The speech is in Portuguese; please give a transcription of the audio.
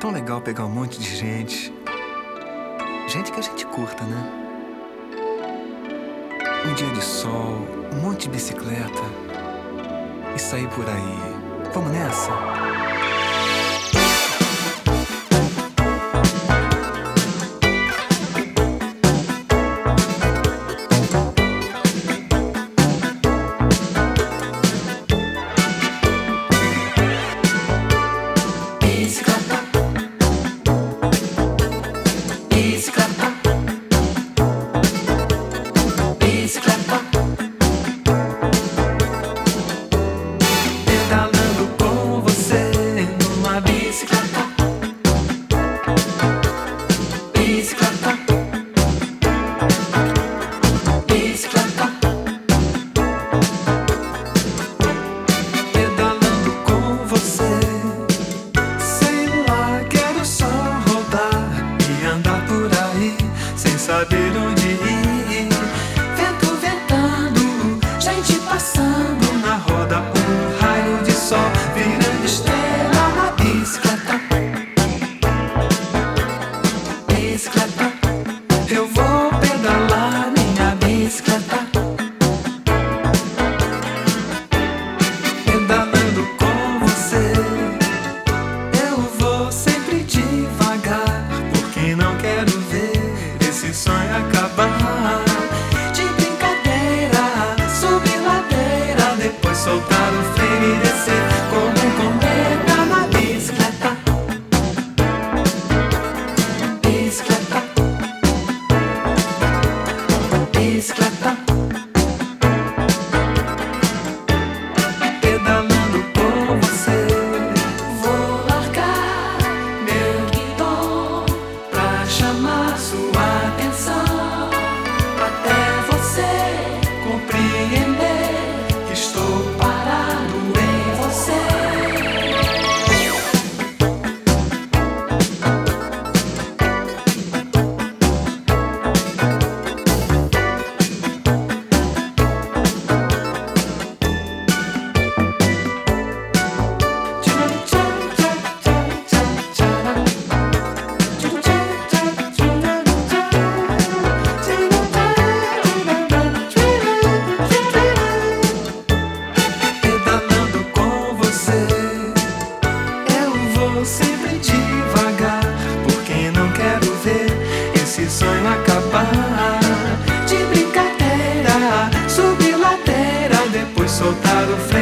tão legal pegar um monte de gente. Gente que a gente curta, né? Um dia de sol, um monte de bicicleta. E sair por aí. Vamos nessa? saber onde ir. Vento ventando, gente passando na roda, um raio de sol virando estrela na bicicleta. Bicicleta, eu vou pedalar minha bicicleta. Pedalando com você, eu vou sempre devagar, porque não quero ver esse acabar. De brincadeira, subir ladeira, depois soltar o freio e descer. devagar, porque não quero ver esse sonho acabar. De brincadeira, subir ladeira, depois soltar o freio.